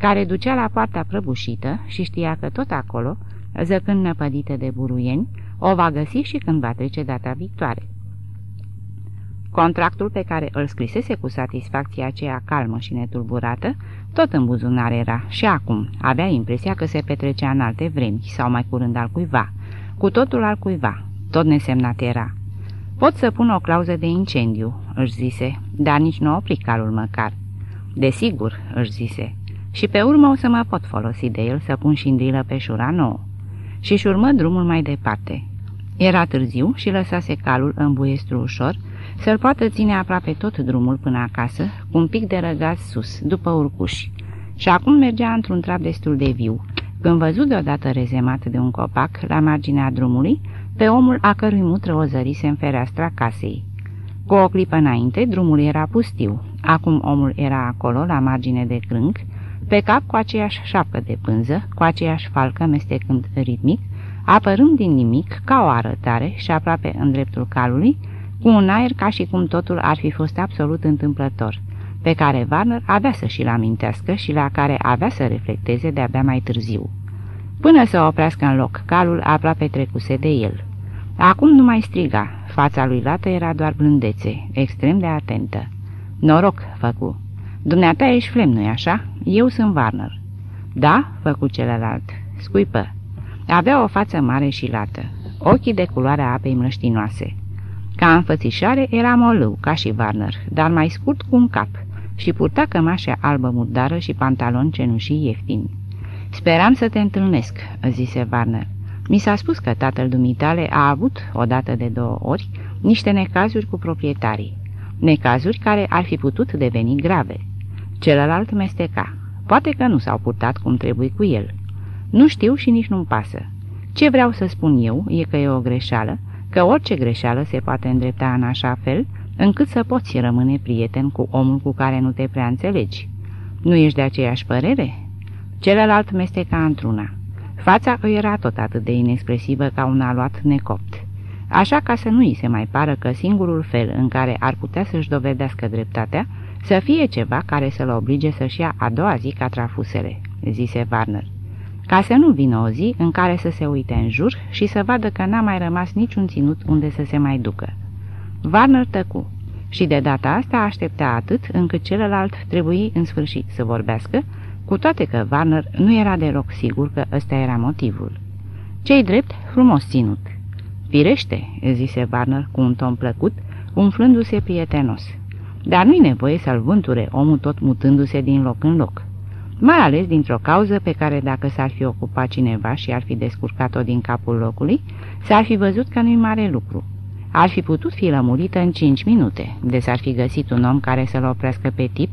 care ducea la poarta prăbușită și știa că tot acolo, zăcând năpădită de buruieni, o va găsi și când va trece data victoare. Contractul pe care îl scrisese cu satisfacția aceea calmă și netulburată, tot în buzunar era și acum avea impresia că se petrecea în alte vremi sau mai curând al cuiva, cu totul al cuiva, tot nesemnat era. Pot să pun o clauză de incendiu, își zise, dar nici nu opri calul măcar. Desigur, își zise, și pe urmă o să mă pot folosi de el să pun șindrilă pe șura nouă. Și-și urmă drumul mai departe. Era târziu și lăsase calul în buiestru ușor, să-l poată ține aproape tot drumul până acasă, cu un pic de răgaz sus, după urcuși. Și acum mergea într-un trap destul de viu, când văzut deodată rezemat de un copac la marginea drumului, pe omul a cărui mutră o zărise în fereastra casei. Cu o clipă înainte, drumul era pustiu. Acum omul era acolo, la margine de crânc, pe cap cu aceeași șapcă de pânză, cu aceeași falcă mestecând ritmic, apărând din nimic, ca o arătare și aproape în dreptul calului, cu un aer ca și cum totul ar fi fost absolut întâmplător, pe care Warner avea să și-l amintească și la care avea să reflecteze de-abia mai târziu. Până să oprească în loc, calul aproape trecuse de el. Acum nu mai striga, fața lui lată era doar blândețe, extrem de atentă. Noroc, făcu. Dumneata ești flem, nu-i așa? Eu sunt Warner. Da, făcu celălalt. Scuipă. Avea o față mare și lată, ochii de culoarea apei mlăștinoase. Ca înfățișare era molâu, ca și Warner, dar mai scurt cu un cap și purta cămașa albă murdară și pantaloni cenușii ieftini. Speram să te întâlnesc," zise Warner. Mi s-a spus că tatăl dumitale a avut, odată de două ori, niște necazuri cu proprietarii. Necazuri care ar fi putut deveni grave. Celălalt mesteca. Poate că nu s-au purtat cum trebuie cu el. Nu știu și nici nu-mi pasă. Ce vreau să spun eu e că e o greșeală, că orice greșeală se poate îndrepta în așa fel, încât să poți rămâne prieten cu omul cu care nu te prea înțelegi. Nu ești de aceeași părere? Celălalt mesteca într-una. Fața îi era tot atât de inexpresivă ca un aluat necopt. Așa ca să nu îi se mai pară că singurul fel în care ar putea să-și dovedească dreptatea să fie ceva care să-l oblige să-și ia a doua zi ca trafusele, zise Warner. Ca să nu vină o zi în care să se uite în jur și să vadă că n-a mai rămas niciun ținut unde să se mai ducă. Warner tăcu și de data asta aștepta atât încât celălalt trebuie în sfârșit să vorbească, cu toate că Warner nu era deloc sigur că ăsta era motivul. Cei drept, frumos ținut. Firește, zise Warner cu un ton plăcut, umflându-se prietenos. Dar nu-i nevoie să-l vânture omul tot mutându-se din loc în loc. Mai ales dintr-o cauză pe care dacă s-ar fi ocupat cineva și ar fi descurcat-o din capul locului, s-ar fi văzut că nu-i mare lucru. Ar fi putut fi lămurită în cinci minute, de s-ar fi găsit un om care să-l oprească pe tip,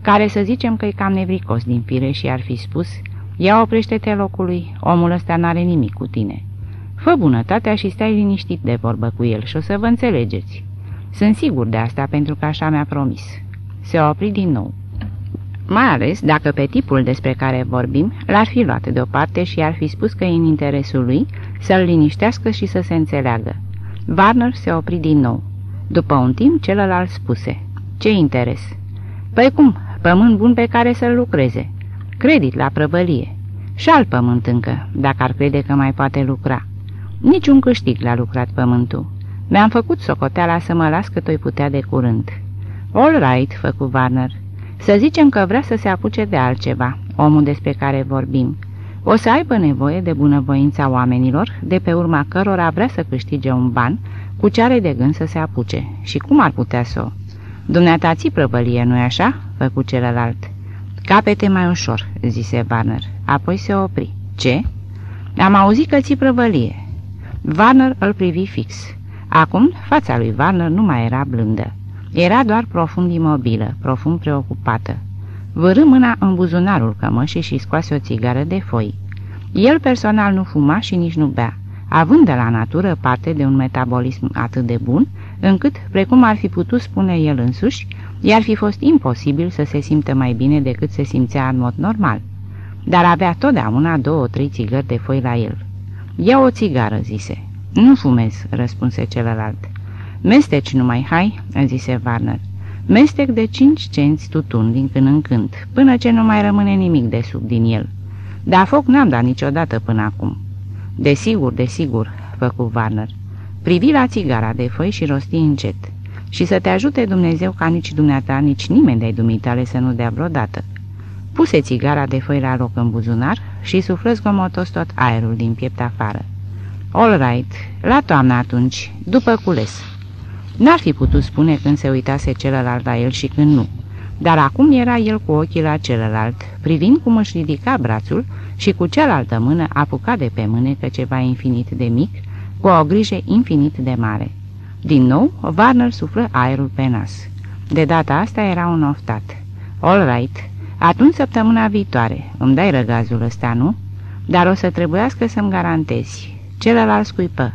care să zicem că e cam nevricos din fire și ar fi spus, ia oprește-te locului, omul ăsta n-are nimic cu tine. Fă bunătatea și stai liniștit de vorbă cu el și o să vă înțelegeți. Sunt sigur de asta pentru că așa mi-a promis. Se opri din nou. Mai ales dacă pe tipul despre care vorbim l-ar fi luat deoparte și ar fi spus că e în interesul lui să-l liniștească și să se înțeleagă. Warner se opri din nou. După un timp, celălalt spuse. Ce interes? Păi cum, pământ bun pe care să-l lucreze. Credit la prăvălie. Și alt pământ încă, dacă ar crede că mai poate lucra. Niciun câștig l-a lucrat pământul. Mi-am făcut socoteala să mă las cât o putea de curând. All right, făcu Warner. Să zicem că vrea să se apuce de altceva, omul despre care vorbim. O să aibă nevoie de bunăvoința oamenilor, de pe urma cărora vrea să câștige un ban, cu ce are de gând să se apuce. Și cum ar putea să o? Dumneata ții prăvălie, nu-i așa?" făcu celălalt. Capete mai ușor," zise Warner. Apoi se opri. Ce?" Am auzit că ții prăvălie." Warner îl privi fix. Acum, fața lui Warner nu mai era blândă. Era doar profund imobilă, profund preocupată. Vârâ mâna în buzunarul cămășii și scoase o țigară de foi. El personal nu fuma și nici nu bea, având de la natură parte de un metabolism atât de bun, încât, precum ar fi putut spune el însuși, i-ar fi fost imposibil să se simtă mai bine decât se simțea în mod normal. Dar avea totdeauna două-trei țigări de foi la el. Ia o țigară, zise. Nu fumez, răspunse celălalt. Mesteci numai, hai, zise Warner. mestec de cinci cenți tutun din când în când, până ce nu mai rămâne nimic de sub din el. Dar foc n-am dat niciodată până acum. Desigur, desigur, făcu Warner. Privi la țigara de foi și rosti încet. Și să te ajute Dumnezeu ca nici dumneata, nici nimeni de-ai dumitale să nu dea vreodată. Puse țigara de foi la loc în buzunar și suflă zgomotos tot aerul din piept afară. All right, la toamnă atunci, după cules. N-ar fi putut spune când se uitase celălalt la el și când nu, dar acum era el cu ochii la celălalt, privind cum își ridica brațul și cu cealaltă mână apuca de pe mânecă ceva infinit de mic, cu o grijă infinit de mare. Din nou, Warner suflă aerul pe nas. De data asta era un oftat. All right, atunci săptămâna viitoare, îmi dai răgazul ăsta, nu? Dar o să trebuiască să-mi garantezi. Celălalt scuipă.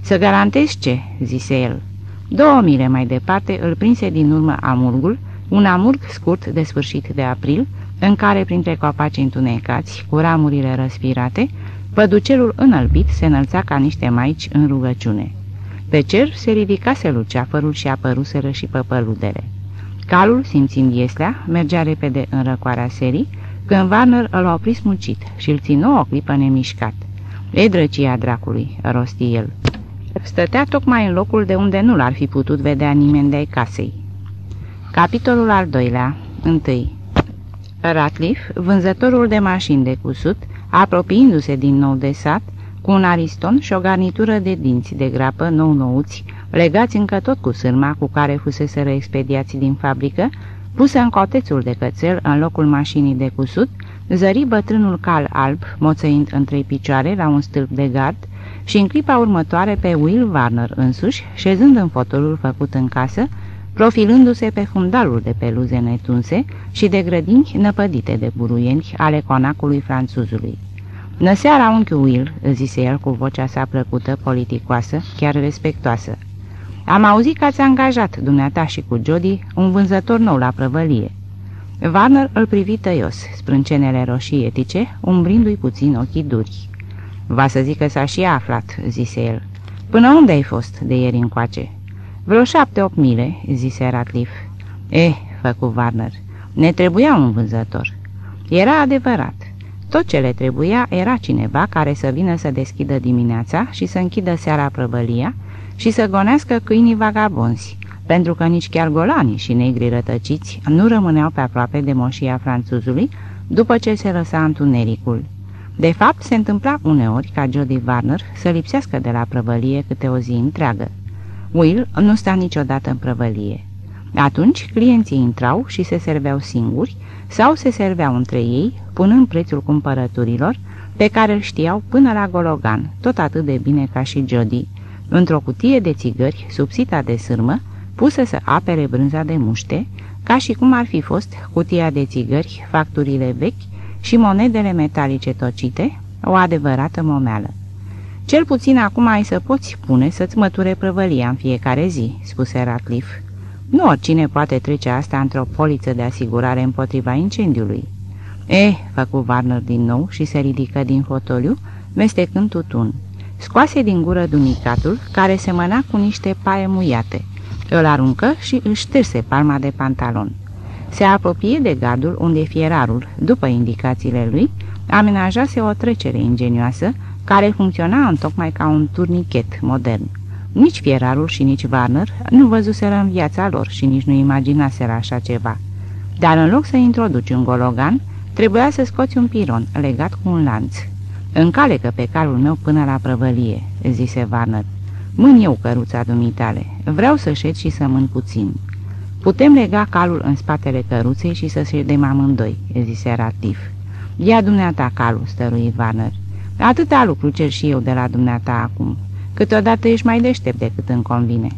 Să garantezi ce?" zise el. Două mile mai departe îl prinse din urmă amurgul, un amurg scurt de sfârșit de april, în care, printre copaci întunecați, cu ramurile răspirate, păducelul înălbit se înălța ca niște maici în rugăciune. Pe cer se ridicase luceafărul și apăruseră și păpăludele. Calul, simțind ieslea, mergea repede în răcoarea serii, când Warner îl opri smucit și îl țină o clipă nemișcat. E drăcia dracului," rosti el. Stătea tocmai în locul de unde nu l-ar fi putut vedea nimeni de casei. Capitolul al doilea, întâi Ratliff, vânzătorul de mașini de cusut, apropiindu-se din nou de sat, cu un ariston și o garnitură de dinți de grapă nou-nouți, legați încă tot cu sârma cu care fuseseră expediați din fabrică, pusă în cotețul de cățel în locul mașinii de cusut, zări bătrânul cal alb, moțăind între picioare la un stâlp de gard, și în clipa următoare pe Will Warner însuși, șezând în fotolul făcut în casă, profilându-se pe fundalul de peluze netunse și de grădini năpădite de buruieni ale conacului franțuzului. Năseara unchi Will, zise el cu vocea sa plăcută, politicoasă, chiar respectoasă. Am auzit că ați angajat, dumneata și cu Jody, un vânzător nou la prăvălie. Warner îl privi tăios, sprâncenele roșii etice, umbrindu-i puțin ochii duri. Va să zic că s-a și aflat," zise el. Până unde ai fost de ieri încoace?" Vreo șapte-opt mile," zise Ratliff. Eh, făcu Warner, ne trebuia un vânzător." Era adevărat. Tot ce le trebuia era cineva care să vină să deschidă dimineața și să închidă seara prăvălia și să gonească câinii vagabonzi, pentru că nici chiar golanii și negri rătăciți nu rămâneau pe aproape de moșia franțuzului după ce se lăsa întunericul. De fapt, se întâmpla uneori ca Jody Warner să lipsească de la prăvălie câte o zi întreagă. Will nu sta niciodată în prăvălie. Atunci, clienții intrau și se serveau singuri sau se serveau între ei, punând prețul cumpărăturilor, pe care îl știau până la Gologan, tot atât de bine ca și Jody, într-o cutie de țigări subsita de sârmă, pusă să apere brânza de muște, ca și cum ar fi fost cutia de țigări, facturile vechi și monedele metalice tocite, o adevărată momeală. Cel puțin acum ai să poți pune să-ți măture prăvălia în fiecare zi," spuse Ratliff. Nu oricine poate trece asta într-o poliță de asigurare împotriva incendiului." Eh," făcu Warner din nou și se ridică din fotoliu, mestecând tutun. Scoase din gură dunicatul, care semăna cu niște paie muiate. Îl aruncă și își șterse palma de pantalon. Se apropie de gardul unde fierarul, după indicațiile lui, amenajase o trecere ingenioasă, care funcționa întocmai ca un turnichet modern. Nici fierarul și nici Warner nu văzuseră în viața lor și nici nu imaginaseră așa ceva. Dar în loc să introduci un gologan, trebuia să scoți un piron legat cu un lanț. Încalecă pe calul meu până la prăvălie," zise Warner. Mân eu căruța dumitale. Vreau să șed și să mân puțin." Putem lega calul în spatele căruței și să ședem amândoi," zise Ratif. Ia dumneata calul," stărui Warner. Atâta lucru cer și eu de la dumneata acum. Câteodată ești mai deștept decât îmi convine."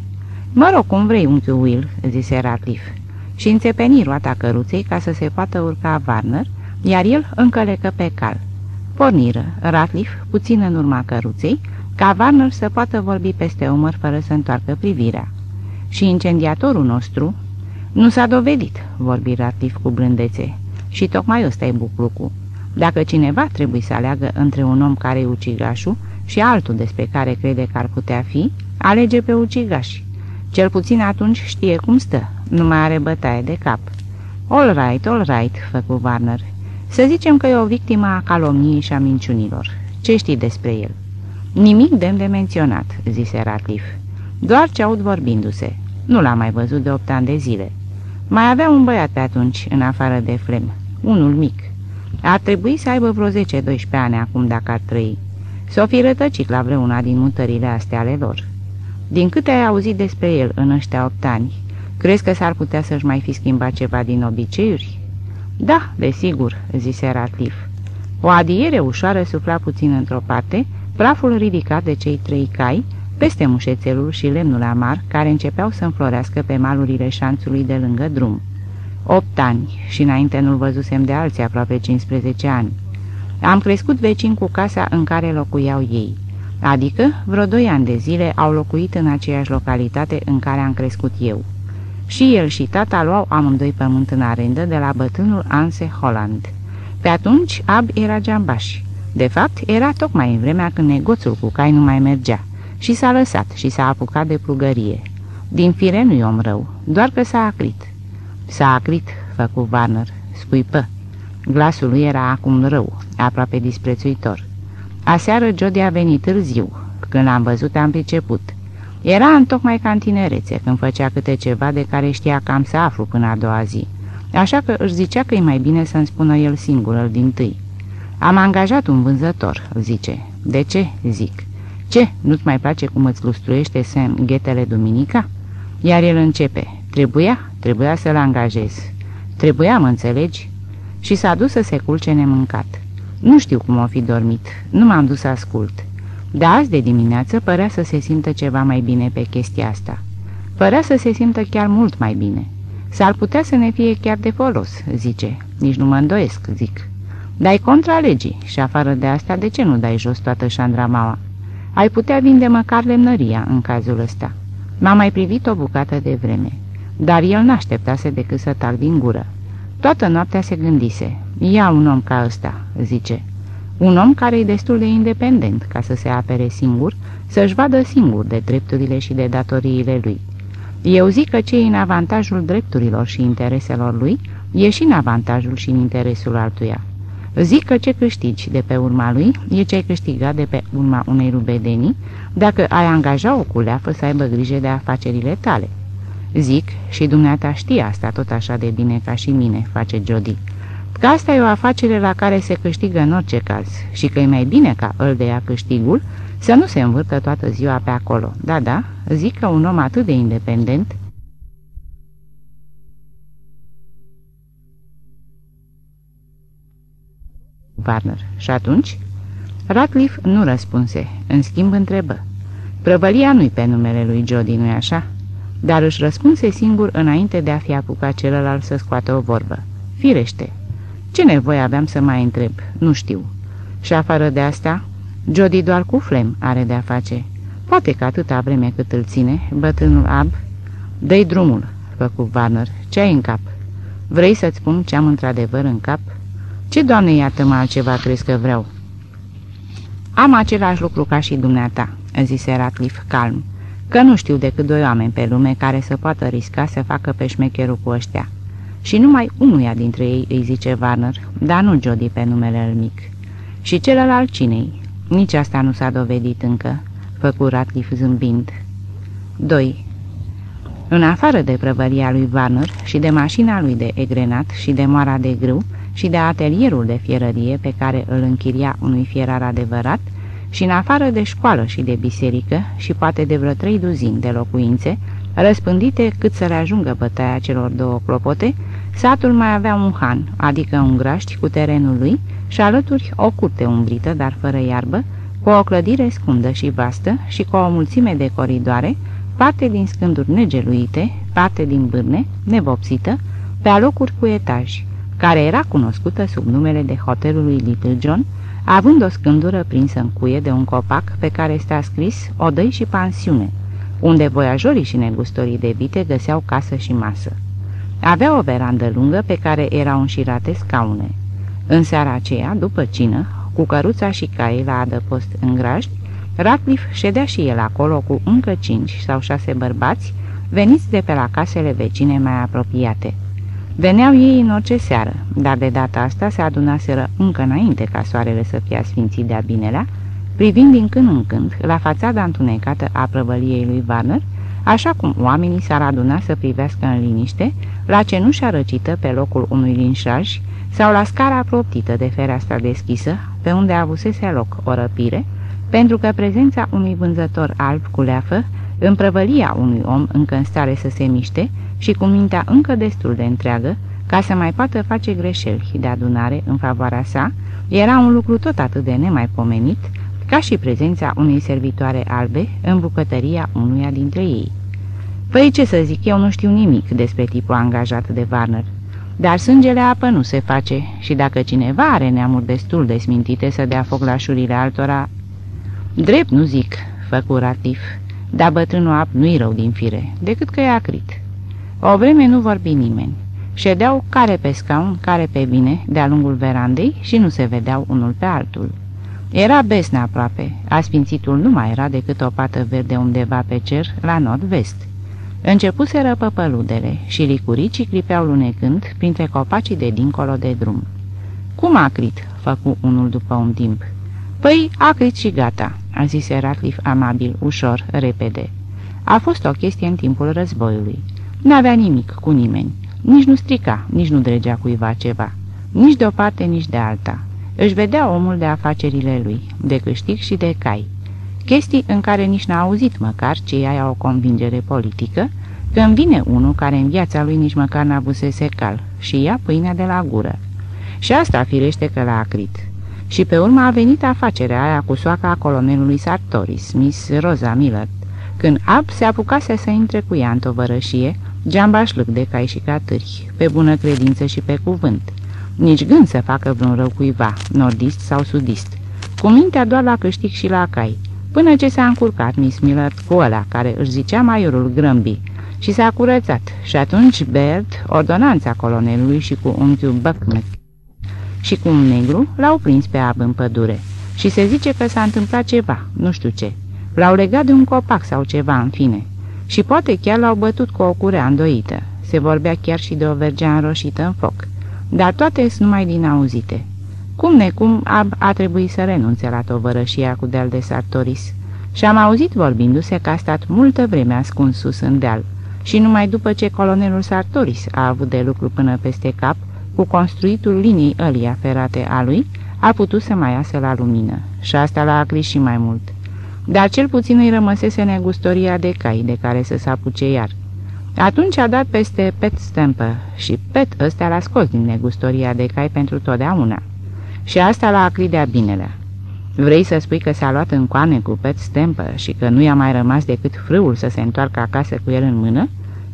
Mă rog, cum vrei, unchiul Will," zise Ratliff. Și înțepeni roata căruței ca să se poată urca Warner, iar el încălecă pe cal. Porniră, Ratliff, puțin în urma căruței, ca Warner să poată vorbi peste umăr fără să întoarcă privirea. Și incendiatorul nostru... Nu s-a dovedit, vorbi Ratliff cu blândețe. Și tocmai ăsta e buclucul. Dacă cineva trebuie să aleagă între un om care e ucigașul și altul despre care crede că ar putea fi, alege pe ucigași. Cel puțin atunci știe cum stă, nu mai are bătaie de cap. All right, all right, făcu Warner. Să zicem că e o victimă a calomniei și a minciunilor. Ce știi despre el?" Nimic demn de menționat," zise Ratliff. Doar ce aud vorbindu-se. Nu l-am mai văzut de opt ani de zile. Mai avea un băiat pe atunci, în afară de Flem. Unul mic. Ar trebui să aibă vreo 10-12 ani acum dacă ar trăi. S-o fi rătăcit la vreuna din mutările astea ale lor. Din câte ai auzit despre el în ăștia opt ani, crezi că s-ar putea să-și mai fi schimbat ceva din obiceiuri?" Da, desigur," zise Ratliff. O adiere ușoară sufla puțin într-o parte, praful ridicat de cei trei cai, peste mușețelul și lemnul amar, care începeau să înflorească pe malurile șanțului de lângă drum. Opt ani și înainte nu-l văzusem de alții aproape 15 ani. Am crescut vecin cu casa în care locuiau ei, adică vreo doi ani de zile au locuit în aceeași localitate în care am crescut eu. Și el și tata luau amândoi pământ în arendă de la bătrânul Anse Holland. Pe atunci Ab era geambaș. De fapt, era tocmai în vremea când negoțul cu cai nu mai mergea și s-a lăsat și s-a apucat de plugărie. Din fire nu-i om rău, doar că s-a acrit. S-a acrit, făcu Warner, scuipă. Glasul lui era acum rău, aproape disprețuitor. Aseară Jody a venit târziu. Când l-am văzut am priceput. Era în tocmai ca în tinerețe, când făcea câte ceva de care știa cam să aflu până a doua zi. Așa că își zicea că e mai bine să-mi spună el singur, îl din tâi. Am angajat un vânzător, zice. De ce? Zic. Ce, nu-ți mai place cum îți lustruiește Sam ghetele duminica? Iar el începe. Trebuia? Trebuia să-l angajez. Trebuia, mă înțelegi? Și s-a dus să se culce nemâncat. Nu știu cum o fi dormit, nu m-am dus să ascult. De azi de dimineață părea să se simtă ceva mai bine pe chestia asta. Părea să se simtă chiar mult mai bine. S-ar putea să ne fie chiar de folos, zice. Nici nu mă îndoiesc, zic. Dai contra legii și afară de asta, de ce nu dai jos toată șandramaua? Ai putea vinde măcar lemnăria în cazul ăsta. M-a mai privit o bucată de vreme, dar el n-așteptase decât să tac din gură. Toată noaptea se gândise, ia un om ca ăsta, zice. Un om care e destul de independent ca să se apere singur, să-și vadă singur de drepturile și de datoriile lui. Eu zic că ce e în avantajul drepturilor și intereselor lui, e și în avantajul și în interesul altuia. Zic că ce câștigi de pe urma lui e ce ai câștigat de pe urma unei rubedenii dacă ai angaja o culeafă să aibă grijă de afacerile tale. Zic, și dumneata știe asta tot așa de bine ca și mine, face Jody, că asta e o afacere la care se câștigă în orice caz și că e mai bine ca îl de ia câștigul să nu se învârtă toată ziua pe acolo. Da, da, zic că un om atât de independent Warner. Și atunci? Ratcliffe nu răspunse, în schimb întrebă. Prăvălia nu-i pe numele lui Jody, nu-i așa? Dar își răspunse singur înainte de a fi apucat celălalt să scoată o vorbă. Firește. Ce nevoie aveam să mai întreb? Nu știu. Și afară de asta, Jody doar cu flem are de-a face. Poate că atâta vreme cât îl ține, bătrânul Ab... Dă-i drumul, făcu Warner. Ce ai în cap? Vrei să-ți spun ce am într-adevăr în cap?" Ce, doamne, iată-mă altceva crezi că vreau?" Am același lucru ca și dumneata," zise Ratliff calm, că nu știu decât doi oameni pe lume care să poată risca să facă pe șmecherul cu ăștia. Și numai unuia dintre ei îi zice Warner, dar nu Jody pe numele el mic. Și celălalt cinei? Nici asta nu s-a dovedit încă," făcu Ratliff zâmbind. 2. În afară de prăvăria lui Warner și de mașina lui de egrenat și de moara de grâu, și de atelierul de fierărie pe care îl închiria unui fierar adevărat și în afară de școală și de biserică și poate de vreo trei duzini de locuințe, răspândite cât să le ajungă bătaia celor două clopote, satul mai avea un han, adică un graști cu terenul lui și alături o curte umbrită, dar fără iarbă, cu o clădire scundă și vastă și cu o mulțime de coridoare, parte din scânduri negeluite, parte din bârne, nevopsită, pe alocuri cu etaji care era cunoscută sub numele de hotelului Little John, având o scândură prinsă în cuie de un copac pe care stea scris Odăi și pansiune, unde voiajorii și negustorii de vite găseau casă și masă. Avea o verandă lungă pe care erau înșirate scaune. În seara aceea, după cină, cu căruța și caii la adăpost în grajd, Ratcliffe ședea și el acolo cu încă cinci sau șase bărbați, veniți de pe la casele vecine mai apropiate. Veneau ei în orice seară, dar de data asta se adunaseră încă înainte ca soarele să fie asfințit de-a binelea, privind din când în când la fațada întunecată a prăvăliei lui Warner, așa cum oamenii s-ar aduna să privească în liniște la cenușa răcită pe locul unui linșaj sau la scara proptită de fereastra deschisă, pe unde avusese loc o răpire, pentru că prezența unui vânzător alb cu leafă, în prăvălia unui om încă în stare să se miște și cu mintea încă destul de întreagă, ca să mai poată face greșeli de adunare în favoarea sa, era un lucru tot atât de nemaipomenit, ca și prezența unei servitoare albe în bucătăria unuia dintre ei. Păi ce să zic, eu nu știu nimic despre tipul angajat de Warner. Dar sângele apă nu se face și dacă cineva are neamuri destul de smintite să dea foc la șurile altora... Drept nu zic, făcu Ratif, dar bătrânul ap nu-i rău din fire, decât că e acrit. O vreme nu vorbi nimeni. Ședeau care pe scaun, care pe bine, de-a lungul verandei și nu se vedeau unul pe altul. Era besne aproape, asfințitul nu mai era decât o pată verde undeva pe cer, la nord-vest. Începuseră păpăludele și licuricii clipeau lunecând printre copacii de dincolo de drum. Cum acrit?" făcu unul după un timp. Păi, acrit și gata," a zis Ratliff amabil, ușor, repede. A fost o chestie în timpul războiului. N-avea nimic cu nimeni. Nici nu strica, nici nu dregea cuiva ceva. Nici de o parte, nici de alta. Își vedea omul de afacerile lui, de câștig și de cai. Chestii în care nici n-a auzit măcar ce ai o convingere politică, când vine unul care în viața lui nici măcar n-avusese cal și ia pâinea de la gură. Și asta firește că l-a acrit. Și pe urmă a venit afacerea aia cu soaca colonelului Sartoris, Miss Rosa Miller, când Ab se apucase să intre cu ea în tovărășie, geambașlâc de cai și catâri, pe bună credință și pe cuvânt. Nici gând să facă vreun rău cuiva, nordist sau sudist. Cu mintea doar la câștig și la cai, până ce s-a încurcat Miss Miller cu ăla care își zicea maiorul Grâmbi și s-a curățat. Și atunci Baird, ordonanța colonelului și cu unchiul Buckmet și cu un negru l-au prins pe ab în pădure. Și se zice că s-a întâmplat ceva, nu știu ce. L-au legat de un copac sau ceva, în fine. Și poate chiar l-au bătut cu o curea îndoită. Se vorbea chiar și de o vergea înroșită în foc. Dar toate sunt numai din auzite. Cum necum, Ab a trebuit să renunțe la tovărășia cu deal de Sartoris. Și am auzit vorbindu-se că a stat multă vreme ascuns sus în deal. Și numai după ce colonelul Sartoris a avut de lucru până peste cap, cu construitul liniei ălia ferate a lui, a putut să mai iasă la lumină. Și asta l-a acris și mai mult. Dar cel puțin îi rămăsese negustoria de cai de care să se apuce iar. Atunci a dat peste Pet Stempă și Pet ăsta l-a scos din negustoria de cai pentru totdeauna. Și asta l-a acrit de-a binelea. Vrei să spui că s-a luat în coane cu Pet Stempă și că nu i-a mai rămas decât frâul să se întoarcă acasă cu el în mână?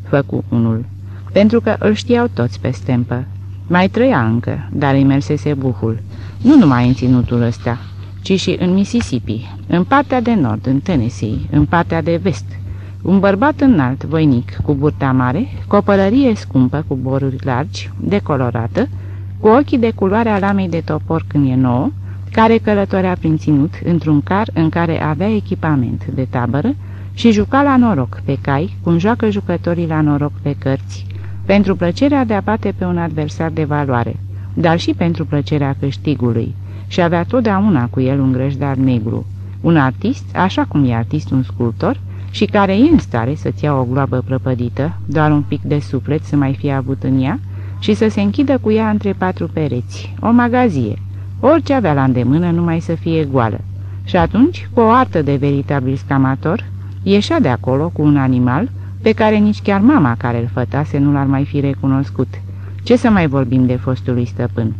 Făcu unul. Pentru că îl știau toți pe Stempă. Mai trăia încă, dar îi mersese buhul. Nu numai în ținutul ăsta, ci și în Mississippi, în partea de nord, în Tennessee, în partea de vest. Un bărbat înalt, voinic, cu burta mare, cu o pălărie scumpă, cu boruri largi, decolorată, cu ochii de culoarea lamei de topor când e nouă, care călătorea prin ținut într-un car în care avea echipament de tabără și juca la noroc pe cai, cum joacă jucătorii la noroc pe cărți, pentru plăcerea de a bate pe un adversar de valoare, dar și pentru plăcerea câștigului, și avea totdeauna cu el un grăjdar negru, un artist, așa cum e artist un sculptor, și care e în stare să-ți ia o gloabă prăpădită, doar un pic de suflet să mai fie avut în ea, și să se închidă cu ea între patru pereți, o magazie, orice avea la îndemână numai să fie goală. Și atunci, cu o artă de veritabil scamator, ieșea de acolo cu un animal pe care nici chiar mama care îl fătase nu l-ar mai fi recunoscut. Ce să mai vorbim de fostului stăpân?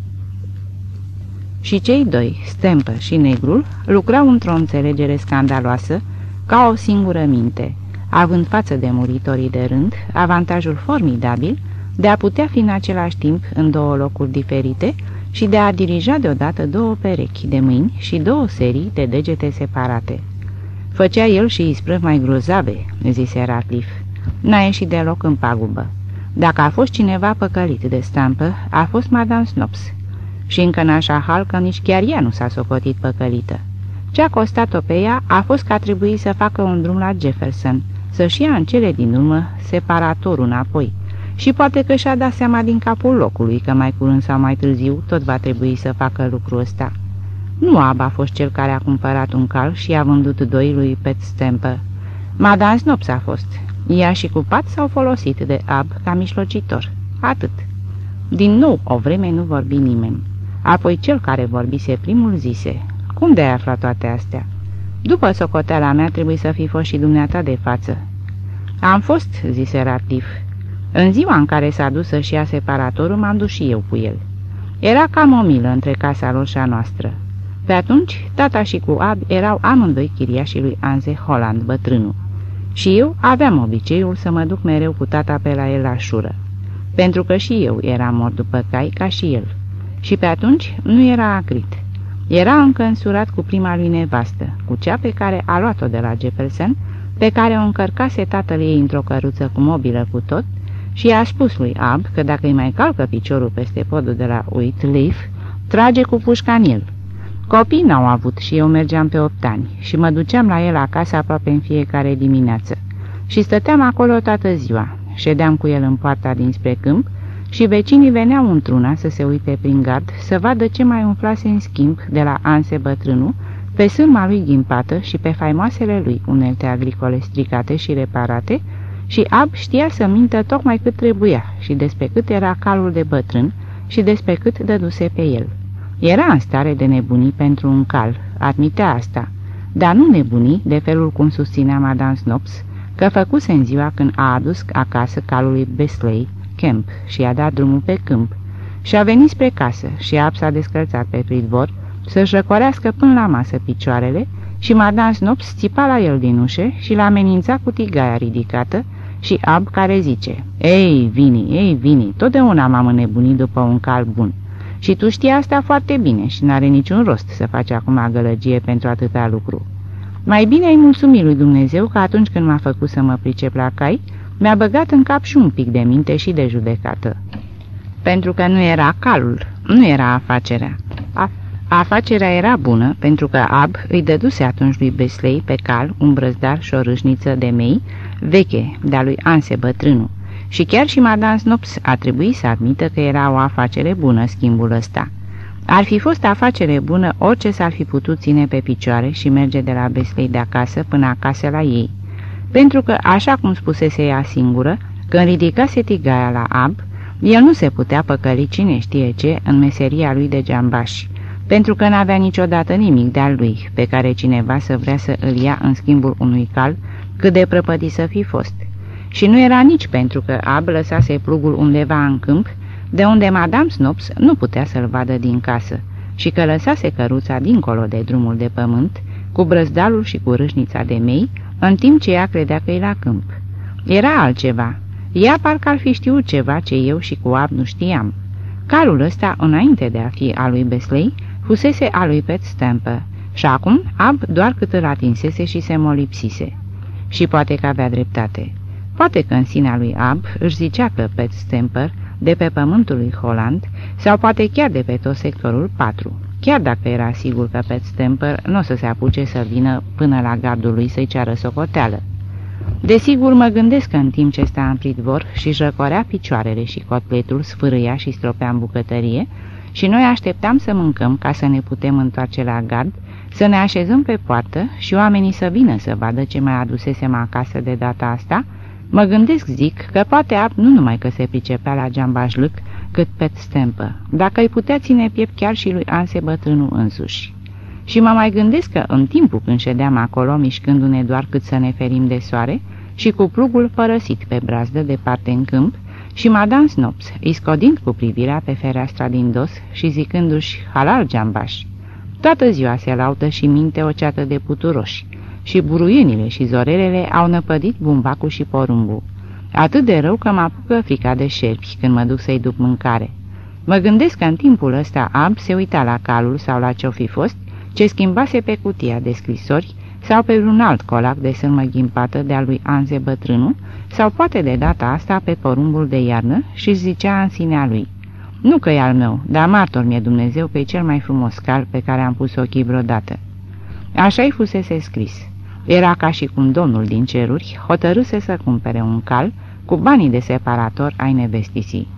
Și cei doi, Stempă și Negrul, lucrau într-o înțelegere scandaloasă, ca o singură minte, având față de muritorii de rând avantajul formidabil de a putea fi în același timp în două locuri diferite și de a dirija deodată două perechi de mâini și două serii de degete separate. Făcea el și isprăvi mai grozave, zise Ratliff. N-a ieșit deloc în pagubă. Dacă a fost cineva păcălit de stampă, a fost Madame Snops. Și încă în așa hal că nici chiar ea nu s-a socotit păcălită. Ce a costat-o pe ea a fost că a trebuit să facă un drum la Jefferson, să-și ia în cele din urmă separatorul înapoi. Și poate că și-a dat seama din capul locului că mai curând sau mai târziu tot va trebui să facă lucrul ăsta. Nu Ab a fost cel care a cumpărat un cal și a vândut doi lui Pet Stamper. Madame Snops a fost. Ea și cu pat s-au folosit de Ab ca mișlocitor. Atât. Din nou o vreme nu vorbi nimeni. Apoi cel care vorbise primul zise, Cum de-ai aflat toate astea?" După socoteala mea trebuie să fi fost și dumneata de față." Am fost," zise Ratif. În ziua în care s-a dus să-și ia separatorul, m-am dus și eu cu el. Era cam o milă între casa lor și a noastră. Pe atunci, tata și cu Ab erau amândoi chiriașii lui Anze Holland, bătrânul. Și eu aveam obiceiul să mă duc mereu cu tata pe la el la șură. Pentru că și eu eram mort după cai ca și el. Și pe atunci nu era acrit. Era încă însurat cu prima lui nevastă, cu cea pe care a luat-o de la Jefferson, pe care o încărcase tatăl ei într-o căruță cu mobilă cu tot, și i-a spus lui Ab că dacă îi mai calcă piciorul peste podul de la Uitleaf, trage cu pușca în el. Copii n-au avut și eu mergeam pe opt ani și mă duceam la el acasă aproape în fiecare dimineață. Și stăteam acolo toată ziua, ședeam cu el în poarta dinspre câmp și vecinii veneau într-una să se uite prin gard să vadă ce mai umflase în schimb de la Anse bătrânul, pe sârma lui ghimpată și pe faimoasele lui unelte agricole stricate și reparate, și Ab știa să mintă tocmai cât trebuia și despre cât era calul de bătrân și despre cât dăduse pe el. Era în stare de nebunii pentru un cal, admitea asta, dar nu nebunii de felul cum susținea Madame Snops, că făcuse în ziua când a adus acasă calul lui Besley, Kemp, și i-a dat drumul pe câmp. Și a venit spre casă și Ab s-a descălțat pe pridvor să-și răcorească până la masă picioarele și Madame Snops țipa la el din ușe și l-a amenințat cu tigaia ridicată, și Ab care zice, Ei, Vini, ei, Vini, totdeauna m-am înnebunit după un cal bun. Și tu știi asta foarte bine și n-are niciun rost să faci acum gălăgie pentru atâta lucru. Mai bine ai mulțumit lui Dumnezeu că atunci când m-a făcut să mă pricep la cai, mi-a băgat în cap și un pic de minte și de judecată. Pentru că nu era calul, nu era afacerea. A afacerea era bună, pentru că Ab îi dăduse atunci lui Besley pe cal un brăzdar și o râșniță de mei, veche, de-a lui Anse bătrânul. Și chiar și Madame Snops a trebuit să admită că era o afacere bună schimbul ăsta. Ar fi fost afacere bună orice s-ar fi putut ține pe picioare și merge de la Besley de acasă până acasă la ei. Pentru că, așa cum spusese ea singură, când ridicase tigaia la Ab, el nu se putea păcăli cine știe ce în meseria lui de geambaș, pentru că n-avea niciodată nimic de-al lui pe care cineva să vrea să îl ia în schimbul unui cal cât de prăpădit să fi fost. Și nu era nici pentru că Ab lăsase plugul undeva în câmp, de unde Madame Snops nu putea să-l vadă din casă, și că lăsase căruța dincolo de drumul de pământ, cu brăzdalul și cu râșnița de mei, în timp ce ea credea că e la câmp. Era altceva. Ea parcă ar fi știut ceva ce eu și cu Ab nu știam. Calul ăsta, înainte de a fi al lui Besley, fusese al lui Pet Stamper și acum Ab doar cât îl atinsese și se molipsise. Și poate că avea dreptate. Poate că în sinea lui Ab își zicea că Pet Stamper, de pe pământul lui Holland, sau poate chiar de pe tot sectorul 4, chiar dacă era sigur că Pet Stamper nu o să se apuce să vină până la gardul lui să-i ceară socoteală. Desigur, mă gândesc că în timp ce sta în pridvor și răcorea picioarele și cotletul sfârâia și stropea în bucătărie, și noi așteptam să mâncăm ca să ne putem întoarce la gard, să ne așezăm pe poartă și oamenii să vină să vadă ce mai adusesem acasă de data asta, mă gândesc, zic, că poate ap nu numai că se pricepea la geambajlâc, cât pe stempă, dacă îi putea ține piept chiar și lui Anse bătrânul însuși. Și mă mai gândesc că în timpul când ședeam acolo, mișcându-ne doar cât să ne ferim de soare, și cu plugul părăsit pe brazdă departe în câmp, și Madame Snops, iscodind cu privirea pe fereastra din dos și zicându-și halal geambaș. Toată ziua se laută și minte o ceată de puturoși și buruienile și zorelele au năpădit bumbacul și porumbul. Atât de rău că mă apucă frica de șerpi când mă duc să-i duc mâncare. Mă gândesc că în timpul ăsta Ab se uita la calul sau la ce-o fi fost, ce schimbase pe cutia de scrisori sau pe un alt colac de sârmă ghimpată de-a lui Anze bătrânul, sau poate de data asta pe porumbul de iarnă și zicea în sinea lui, Nu că e al meu, dar martor mi-e Dumnezeu că e cel mai frumos cal pe care am pus ochii vreodată. Așa-i fusese scris. Era ca și cum domnul din ceruri hotărâse să cumpere un cal cu banii de separator ai nevestisii.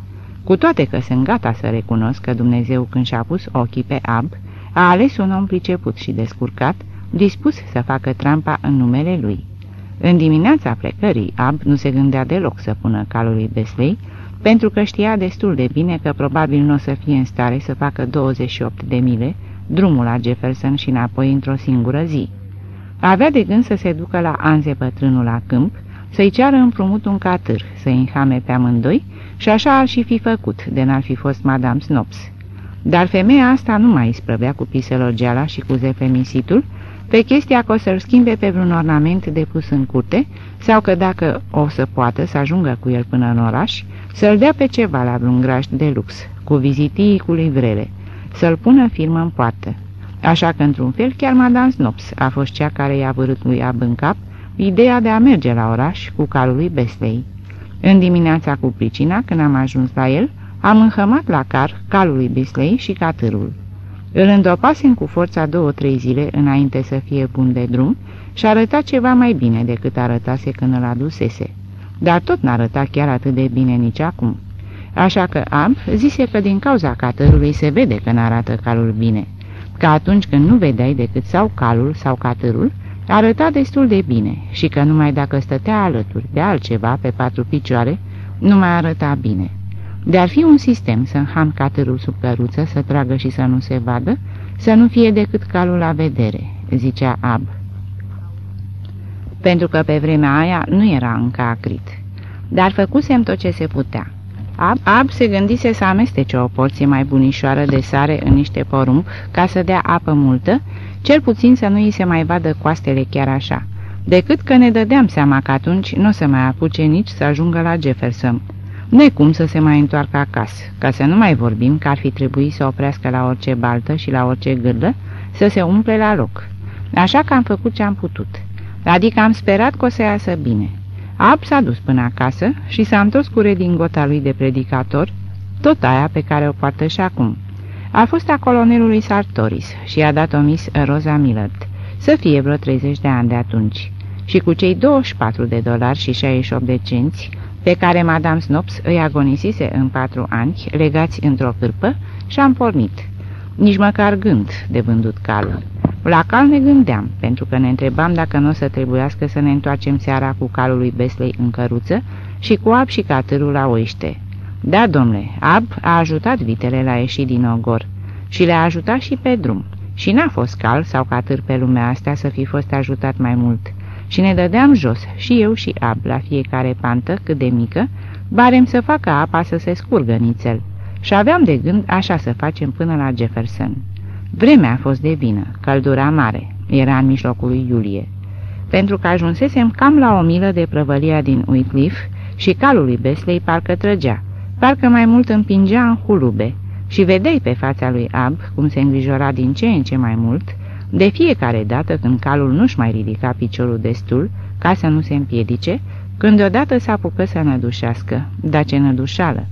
Cu toate că sunt gata să recunosc că Dumnezeu când și-a pus ochii pe Ab, a ales un om priceput și descurcat, dispus să facă trampa în numele lui. În dimineața plecării, Ab nu se gândea deloc să pună calul lui Besley, pentru că știa destul de bine că probabil nu o să fie în stare să facă 28 de mile drumul la Jefferson și înapoi într-o singură zi. Avea de gând să se ducă la Anze bătrânul la câmp, să-i ceară împrumut un catâr, să-i înhame pe amândoi și așa ar și fi făcut, de n-ar fi fost Madame Snops. Dar femeia asta nu mai isprăvea cu piselogeala și cu zefemisitul, pe chestia că o să-l schimbe pe vreun ornament de pus în curte, sau că dacă o să poată să ajungă cu el până în oraș, să-l dea pe ceva la vreun graș de lux, cu vizitii cu livrele, să-l pună firmă în poartă. Așa că, într-un fel, chiar Madame Snops a fost cea care i-a vărât lui Ab în cap ideea de a merge la oraș cu calul lui Bestei. În dimineața cu pricina, când am ajuns la el, am înhămat la car calul lui Bisley și catârul. Îl îndopasem cu forța două-trei zile înainte să fie bun de drum și arăta ceva mai bine decât arătase când îl adusese. Dar tot n-arăta chiar atât de bine nici acum. Așa că Am zise că din cauza catârului se vede că n-arată calul bine, că atunci când nu vedeai decât sau calul sau catârul, arăta destul de bine și că numai dacă stătea alături de altceva pe patru picioare, nu mai arăta bine. De-ar fi un sistem să înham catârul sub căruță, să tragă și să nu se vadă, să nu fie decât calul la vedere, zicea Ab. Pentru că pe vremea aia nu era încă acrit. Dar făcusem tot ce se putea. Ab, Ab se gândise să amestece o porție mai bunișoară de sare în niște porumb ca să dea apă multă, cel puțin să nu îi se mai vadă coastele chiar așa, decât că ne dădeam seama că atunci nu se mai apuce nici să ajungă la Jefferson. Nu cum să se mai întoarcă acasă, ca să nu mai vorbim că ar fi trebuit să oprească la orice baltă și la orice gârdă, să se umple la loc. Așa că am făcut ce am putut. Adică am sperat că o să iasă bine. Ab s-a dus până acasă și s-a întors cu redingota lui de predicator, tot aia pe care o poartă și acum. A fost a colonelului Sartoris și i-a dat o mis Rosa Millard, să fie vreo 30 de ani de atunci. Și cu cei 24 de dolari și 68 de cenți, pe care Madame Snops îi agonisise în patru ani, legați într-o cârpă, și-am pornit. Nici măcar gând de vândut calul. La cal ne gândeam, pentru că ne întrebam dacă nu o să trebuiască să ne întoarcem seara cu calul lui Besley în căruță și cu ap și catârul la oiște. Da, domnule, Ab a ajutat vitele la ieși din ogor și le-a ajutat și pe drum. Și n-a fost cal sau catâr pe lumea asta să fi fost ajutat mai mult. Și ne dădeam jos, și eu și Ab, la fiecare pantă, cât de mică, barem să facă apa să se scurgă nițel. Și aveam de gând așa să facem până la Jefferson. Vremea a fost de vină, căldura mare, era în mijlocul lui iulie. Pentru că ajunsesem cam la o milă de prăvălia din Wycliffe și calul lui Besley parcă trăgea, parcă mai mult împingea în hulube și vedeai pe fața lui Ab cum se îngrijora din ce în ce mai mult, de fiecare dată când calul nu-și mai ridica piciorul destul ca să nu se împiedice, când deodată s-a apucă să nădușească, dar ce nădușală!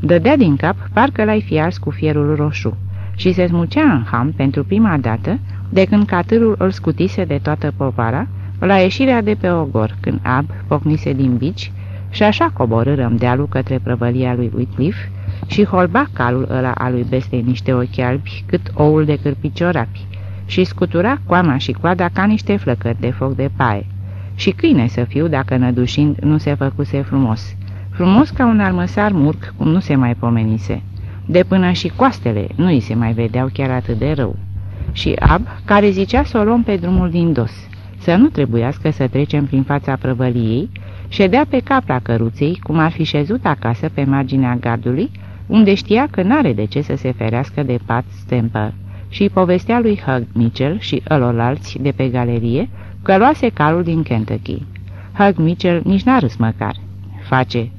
Dădea din cap parcă l-ai fi ars cu fierul roșu și se smucea în ham pentru prima dată de când catârul îl scutise de toată povara la ieșirea de pe ogor, când Ab pocnise din bici și așa coborârăm dealul către prăvălia lui Whitcliffe și holba calul ăla al lui Bestei niște ochi albi cât oul de cârpiciorapi și scutura coama și coada ca niște flăcări de foc de paie. Și câine să fiu dacă nădușind nu se făcuse frumos. Frumos ca un armăsar murc, cum nu se mai pomenise. De până și coastele nu îi se mai vedeau chiar atât de rău. Și Ab, care zicea să o luăm pe drumul din dos, să nu trebuiască să trecem prin fața prăvăliei, ședea pe capra căruței, cum ar fi șezut acasă pe marginea gardului, unde știa că n-are de ce să se ferească de Pat Stemper, și povestea lui Hug Mitchell și ălorlalți de pe galerie că luase calul din Kentucky. Hug Mitchell nici n-a râs măcar. Face.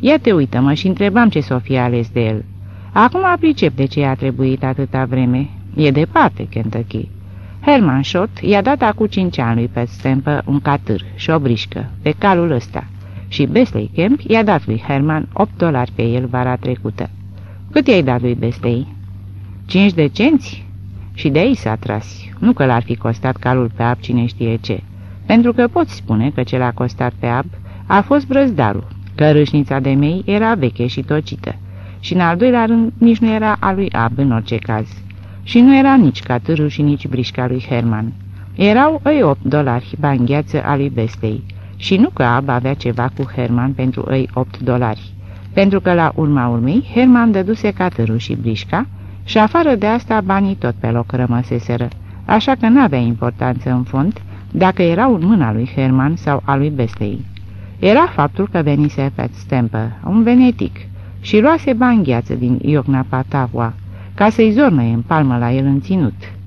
Ia te uită-mă și întrebam ce s-o fi ales de el. Acum pricep de ce a trebuit atâta vreme. E departe, Kentucky. Herman Schott i-a dat acum cinci ani lui Pat Stemper un catâr și o brișcă, pe calul ăsta, și Besley Kemp i-a dat lui Herman 8 dolari pe el vara trecută. Cât i-ai dat lui Bestei? Cinci decenți? Și de aici s-a tras. Nu că l-ar fi costat calul pe ap cine știe ce. pentru că poți spune că ce l-a costat pe Ab a fost brăzdarul, că râșnița de mei era veche și tocită. Și în al doilea rând, nici nu era a lui Ab în orice caz. Și nu era nici catârul și nici brișca lui Herman. Erau îi 8 dolari bani gheață a lui Bestei. Și nu că Ab avea ceva cu Herman pentru îi 8 dolari. Pentru că la urma urmei, Herman dăduse catârul și brișca și afară de asta banii tot pe loc rămăseseră. Așa că n-avea importanță în fond dacă erau în mâna lui Herman sau a lui Bestei. Era faptul că venise Fat Stamper, un venetic, și luase bani gheață din Iocna Patavua, ca să-i zornăie în palmă la el în ținut.